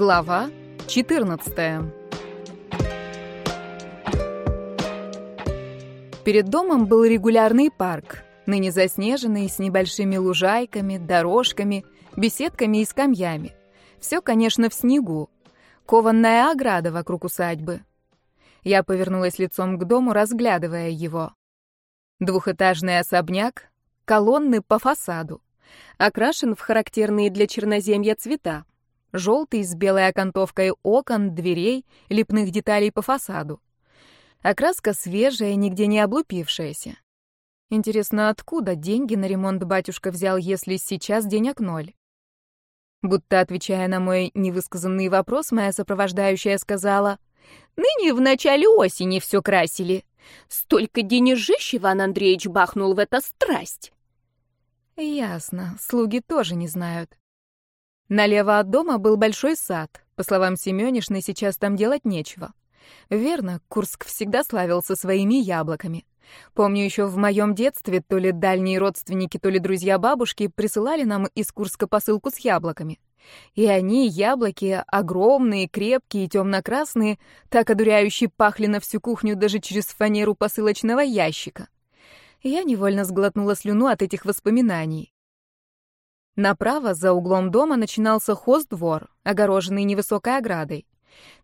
Глава 14 Перед домом был регулярный парк, ныне заснеженный, с небольшими лужайками, дорожками, беседками и скамьями. Все, конечно, в снегу. Кованная ограда вокруг усадьбы. Я повернулась лицом к дому, разглядывая его. Двухэтажный особняк, колонны по фасаду. Окрашен в характерные для черноземья цвета желтый с белой окантовкой окон, дверей, лепных деталей по фасаду. Окраска свежая, нигде не облупившаяся. Интересно, откуда деньги на ремонт батюшка взял, если сейчас денег ноль? Будто отвечая на мой невысказанный вопрос, моя сопровождающая сказала, «Ныне в начале осени все красили. Столько денежищ Иван Андреевич бахнул в это страсть». Ясно, слуги тоже не знают. Налево от дома был большой сад. По словам Семёнишны, сейчас там делать нечего. Верно, Курск всегда славился своими яблоками. Помню, еще в моем детстве то ли дальние родственники, то ли друзья бабушки присылали нам из Курска посылку с яблоками. И они, яблоки, огромные, крепкие, темно-красные, так одуряюще пахли на всю кухню даже через фанеру посылочного ящика. Я невольно сглотнула слюну от этих воспоминаний. Направо, за углом дома, начинался хоздвор, огороженный невысокой оградой.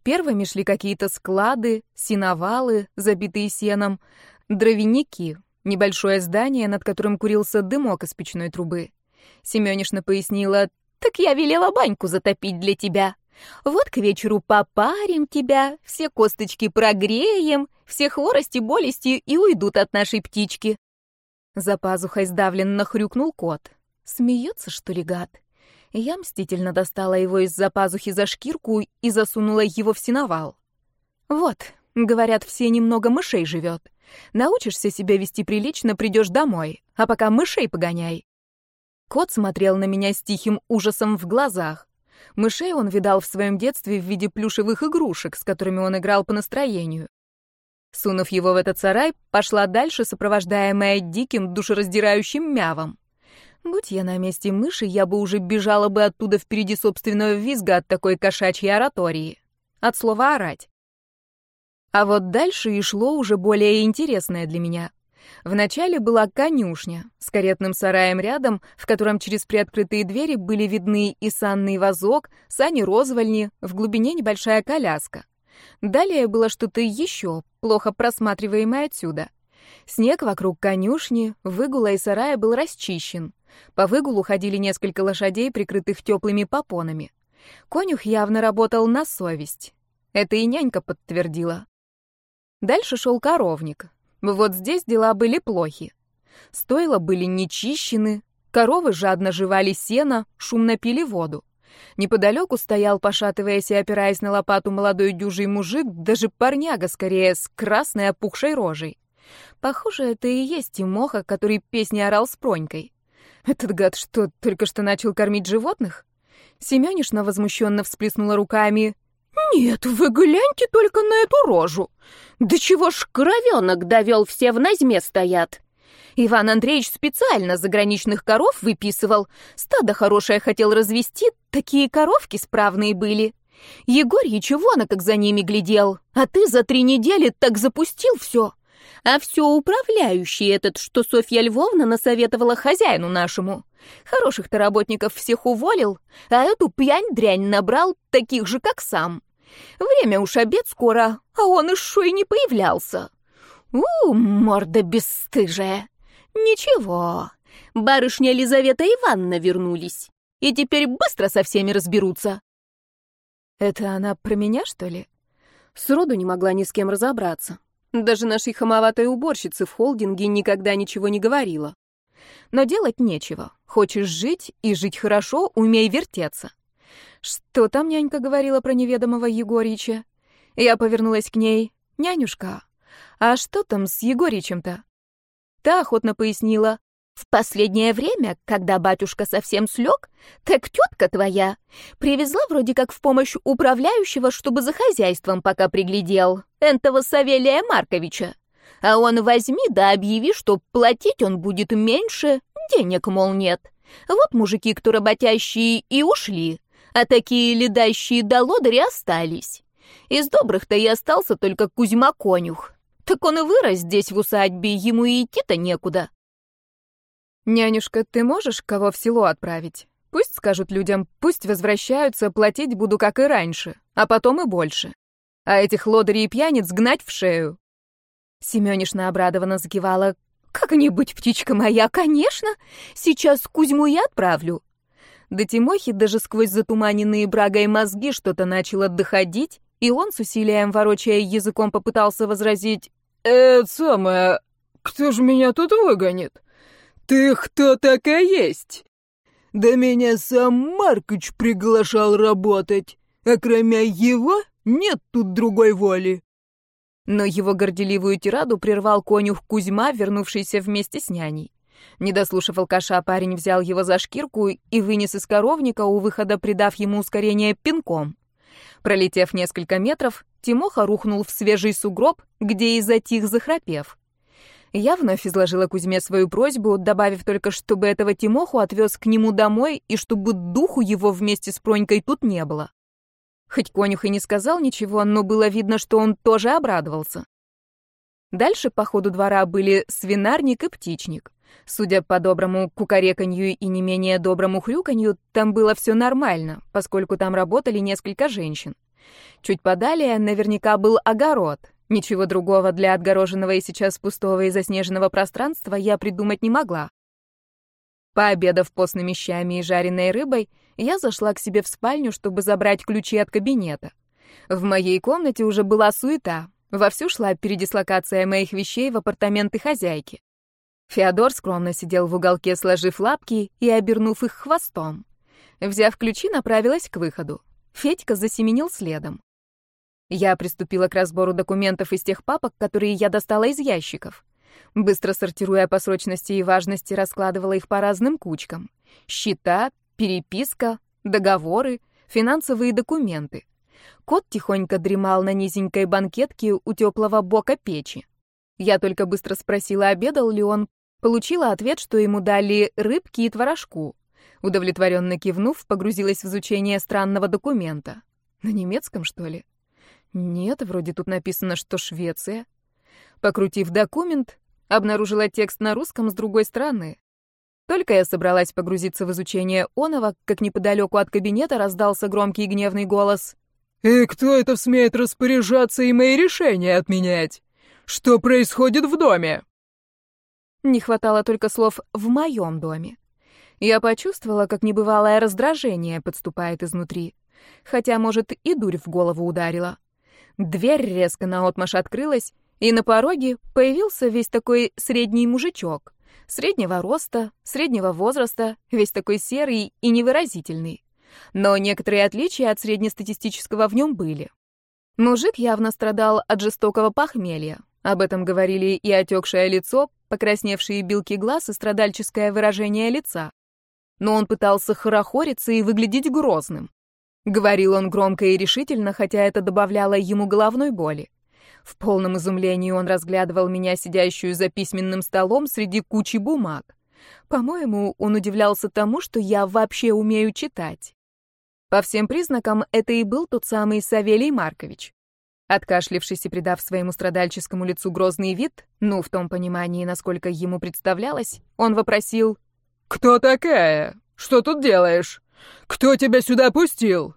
Первыми шли какие-то склады, синовалы, забитые сеном, дровяники, небольшое здание, над которым курился дымок из печной трубы. Семёнишна пояснила, «Так я велела баньку затопить для тебя. Вот к вечеру попарим тебя, все косточки прогреем, все хворости, болести и уйдут от нашей птички». За пазухой сдавленно хрюкнул кот. Смеется, что ли, гад? Я мстительно достала его из-за пазухи за шкирку и засунула его в сеновал. Вот, говорят, все немного мышей живет. Научишься себя вести прилично, придешь домой, а пока мышей погоняй. Кот смотрел на меня с тихим ужасом в глазах. Мышей он видал в своем детстве в виде плюшевых игрушек, с которыми он играл по настроению. Сунув его в этот сарай, пошла дальше, сопровождаемая диким, душераздирающим мявом. Будь я на месте мыши, я бы уже бежала бы оттуда впереди собственного визга от такой кошачьей оратории. От слова «орать». А вот дальше и шло уже более интересное для меня. Вначале была конюшня с каретным сараем рядом, в котором через приоткрытые двери были видны и санный вазок, сани-розвальни, в глубине небольшая коляска. Далее было что-то еще, плохо просматриваемое отсюда. Снег вокруг конюшни, выгула и сарая был расчищен. По выгулу ходили несколько лошадей, прикрытых теплыми попонами. Конюх явно работал на совесть. Это и нянька подтвердила. Дальше шел коровник. Вот здесь дела были плохи. Стойла были нечищены, коровы жадно жевали сено, шумно пили воду. Неподалеку стоял, пошатываясь и опираясь на лопату, молодой дюжий мужик, даже парняга скорее, с красной опухшей рожей. Похоже, это и есть Тимоха, который песни орал с Пронькой. Этот гад что, только что начал кормить животных? Семёнишна возмущенно всплеснула руками. «Нет, вы гляньте только на эту рожу! Да чего ж коровенок довел, все в назьме стоят!» Иван Андреевич специально заграничных коров выписывал. Стадо хорошее хотел развести, такие коровки справные были. Егорьич вон, как за ними глядел, а ты за три недели так запустил все. А все управляющий этот, что Софья Львовна насоветовала хозяину нашему. Хороших-то работников всех уволил, а эту пьянь-дрянь набрал, таких же, как сам. Время уж обед скоро, а он еще и не появлялся. У, морда бесстыжая. Ничего, барышня Елизавета Ивановна вернулись, и теперь быстро со всеми разберутся. Это она про меня, что ли? Сроду не могла ни с кем разобраться. Даже нашей хамоватой уборщице в холдинге никогда ничего не говорила. Но делать нечего. Хочешь жить и жить хорошо, умей вертеться. Что там нянька говорила про неведомого Егорича? Я повернулась к ней. «Нянюшка, а что там с Егоричем-то?» Та охотно пояснила. В последнее время, когда батюшка совсем слег, так тетка твоя привезла вроде как в помощь управляющего, чтобы за хозяйством пока приглядел, энтого Савелия Марковича. А он возьми да объяви, что платить он будет меньше, денег, мол, нет. Вот мужики, кто работящие, и ушли, А такие ледащие до лодыри остались. Из добрых-то и остался только Кузьма-конюх. Так он и вырос здесь в усадьбе, ему и идти-то некуда. «Нянюшка, ты можешь кого в село отправить? Пусть скажут людям, пусть возвращаются, платить буду, как и раньше, а потом и больше. А этих лодырей и пьяниц гнать в шею». Семёнишна обрадованно закивала. «Как-нибудь, птичка моя, конечно! Сейчас Кузьму я отправлю». До Тимохи даже сквозь затуманенные брагой мозги что-то начало доходить, и он, с усилием ворочая языком, попытался возразить. «Это самое... Кто же меня тут выгонит?» «Ты кто такая есть?» «Да меня сам Маркыч приглашал работать, а кроме его нет тут другой воли». Но его горделивую тираду прервал конюх Кузьма, вернувшийся вместе с няней. Не дослушав алкаша, парень взял его за шкирку и вынес из коровника у выхода, придав ему ускорение пинком. Пролетев несколько метров, Тимоха рухнул в свежий сугроб, где и затих, захрапев. Я вновь изложила Кузьме свою просьбу, добавив только, чтобы этого Тимоху отвез к нему домой и чтобы духу его вместе с Пронькой тут не было. Хоть конюх и не сказал ничего, но было видно, что он тоже обрадовался. Дальше по ходу двора были свинарник и птичник. Судя по доброму кукареканью и не менее доброму хрюканью, там было все нормально, поскольку там работали несколько женщин. Чуть подалее наверняка был огород, Ничего другого для отгороженного и сейчас пустого и заснеженного пространства я придумать не могла. Пообедав постными щами и жареной рыбой, я зашла к себе в спальню, чтобы забрать ключи от кабинета. В моей комнате уже была суета. Вовсю шла передислокация моих вещей в апартаменты хозяйки. Феодор скромно сидел в уголке, сложив лапки и обернув их хвостом. Взяв ключи, направилась к выходу. Федька засеменил следом. Я приступила к разбору документов из тех папок, которые я достала из ящиков. Быстро сортируя по срочности и важности, раскладывала их по разным кучкам. Счета, переписка, договоры, финансовые документы. Кот тихонько дремал на низенькой банкетке у теплого бока печи. Я только быстро спросила, обедал ли он, получила ответ, что ему дали рыбки и творожку. Удовлетворенно кивнув, погрузилась в изучение странного документа. На немецком, что ли? Нет, вроде тут написано, что Швеция. Покрутив документ, обнаружила текст на русском с другой стороны. Только я собралась погрузиться в изучение оного, как неподалеку от кабинета раздался громкий гневный голос. «И кто это смеет распоряжаться и мои решения отменять? Что происходит в доме?» Не хватало только слов «в моем доме». Я почувствовала, как небывалое раздражение подступает изнутри. Хотя, может, и дурь в голову ударила. Дверь резко наотмашь открылась, и на пороге появился весь такой средний мужичок. Среднего роста, среднего возраста, весь такой серый и невыразительный. Но некоторые отличия от среднестатистического в нем были. Мужик явно страдал от жестокого похмелья. Об этом говорили и отекшее лицо, покрасневшие белки глаз и страдальческое выражение лица. Но он пытался хорохориться и выглядеть грозным. Говорил он громко и решительно, хотя это добавляло ему головной боли. В полном изумлении он разглядывал меня, сидящую за письменным столом среди кучи бумаг. По-моему, он удивлялся тому, что я вообще умею читать. По всем признакам, это и был тот самый Савелий Маркович. Откашлившись и придав своему страдальческому лицу грозный вид, ну, в том понимании, насколько ему представлялось, он вопросил «Кто такая? Что тут делаешь?» Кто тебя сюда пустил?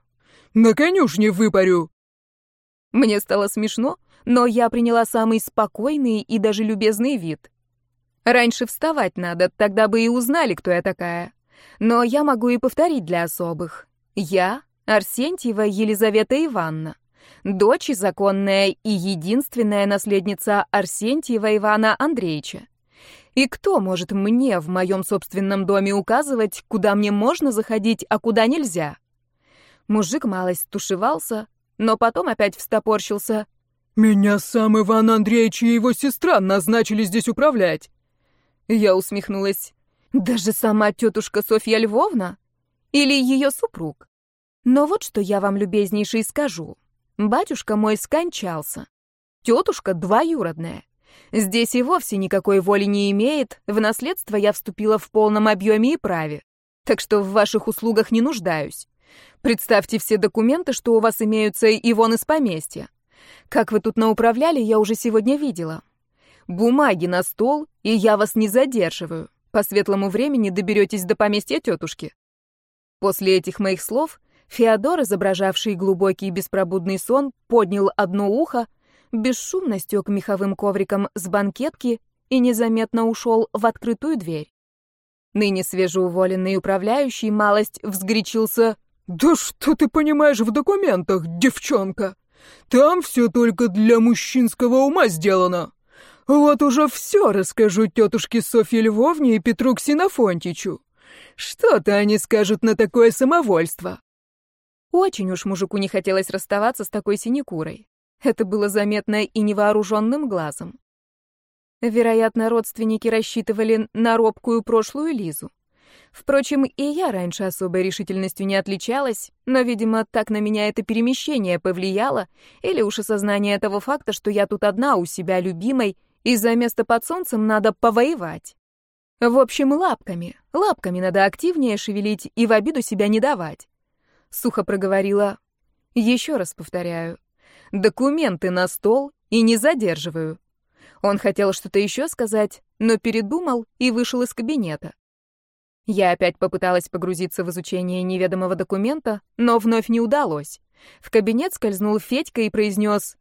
На конюшне выпарю!» Мне стало смешно, но я приняла самый спокойный и даже любезный вид. Раньше вставать надо, тогда бы и узнали, кто я такая. Но я могу и повторить для особых. Я Арсентьева Елизавета Ивановна, дочь законная и единственная наследница Арсентьева Ивана Андреевича. И кто может мне в моем собственном доме указывать, куда мне можно заходить, а куда нельзя? Мужик малость тушевался, но потом опять встопорщился. «Меня сам Иван Андреевич и его сестра назначили здесь управлять». Я усмехнулась. «Даже сама тетушка Софья Львовна? Или ее супруг? Но вот что я вам, любезнейший, скажу. Батюшка мой скончался. Тетушка двоюродная. Здесь и вовсе никакой воли не имеет, в наследство я вступила в полном объеме и праве. Так что в ваших услугах не нуждаюсь. Представьте все документы, что у вас имеются и вон из поместья. Как вы тут науправляли, я уже сегодня видела. Бумаги на стол, и я вас не задерживаю. По светлому времени доберетесь до поместья тетушки. После этих моих слов Феодор, изображавший глубокий беспробудный сон, поднял одно ухо, бесшумно стек меховым ковриком с банкетки и незаметно ушел в открытую дверь. Ныне свежеуволенный управляющий малость взгорячился «Да что ты понимаешь в документах, девчонка? Там все только для мужчинского ума сделано. Вот уже все расскажу тетушке Софье Львовне и Петру Ксенофонтичу. Что-то они скажут на такое самовольство». Очень уж мужику не хотелось расставаться с такой синекурой. Это было заметно и невооруженным глазом. Вероятно, родственники рассчитывали на робкую прошлую Лизу. Впрочем, и я раньше особой решительностью не отличалась, но, видимо, так на меня это перемещение повлияло, или уж осознание того факта, что я тут одна у себя любимой, и за место под солнцем надо повоевать. В общем, лапками, лапками надо активнее шевелить и в обиду себя не давать. Сухо проговорила. Еще раз повторяю. Документы на стол и не задерживаю. Он хотел что-то еще сказать, но передумал и вышел из кабинета. Я опять попыталась погрузиться в изучение неведомого документа, но вновь не удалось. В кабинет скользнул Федька и произнес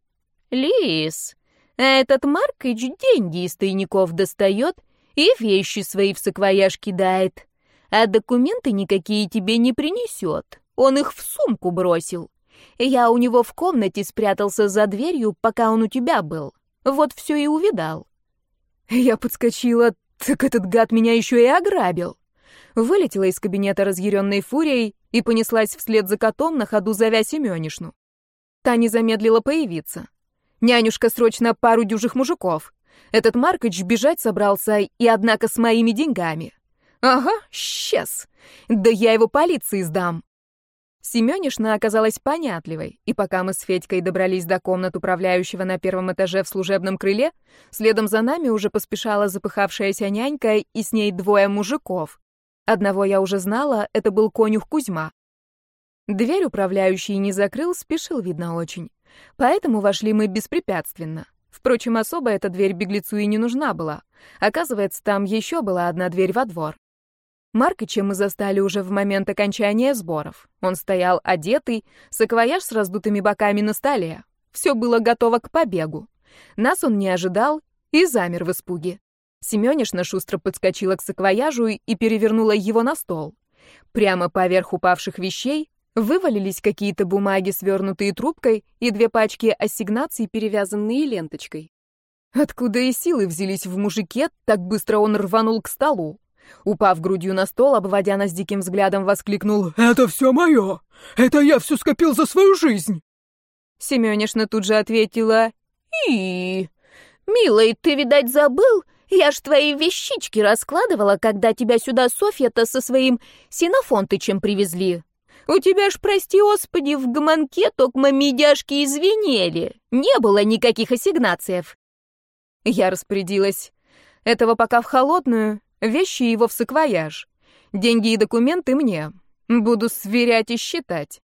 «Лис, этот Маркич деньги из тайников достает и вещи свои в саквояж кидает, а документы никакие тебе не принесет. Он их в сумку бросил. Я у него в комнате спрятался за дверью, пока он у тебя был. Вот все и увидал». Я подскочила, так этот гад меня еще и ограбил вылетела из кабинета разъяренной фурией и понеслась вслед за котом на ходу зовя Семенишну. Та не замедлила появиться. «Нянюшка, срочно пару дюжих мужиков. Этот Маркоч бежать собрался, и однако с моими деньгами. Ага, сейчас. Да я его полиции сдам». Семенишна оказалась понятливой, и пока мы с Федькой добрались до комнат управляющего на первом этаже в служебном крыле, следом за нами уже поспешала запыхавшаяся нянька и с ней двое мужиков. Одного я уже знала, это был конюх Кузьма. Дверь управляющий не закрыл, спешил, видно, очень. Поэтому вошли мы беспрепятственно. Впрочем, особо эта дверь беглецу и не нужна была. Оказывается, там еще была одна дверь во двор. Маркыча мы застали уже в момент окончания сборов. Он стоял одетый, саквояж с раздутыми боками на столе. Все было готово к побегу. Нас он не ожидал и замер в испуге. Семёнишна шустро подскочила к саквояжу и перевернула его на стол. Прямо поверх упавших вещей вывалились какие-то бумаги, свернутые трубкой, и две пачки ассигнаций, перевязанные ленточкой. Откуда и силы взялись в мужике, так быстро он рванул к столу. Упав грудью на стол, обводя нас диким взглядом, воскликнул «Это все мое! Это я все скопил за свою жизнь!» Семёнишна тут же ответила «И, милый, ты, видать, забыл, я ж твои вещички раскладывала, когда тебя сюда Софья-то со своим Синофонтычем привезли. У тебя ж, прости господи, в гомонке токмо медяшки извинели. Не было никаких ассигнациев. Я распорядилась. Этого пока в холодную, вещи его в саквояж. Деньги и документы мне. Буду сверять и считать.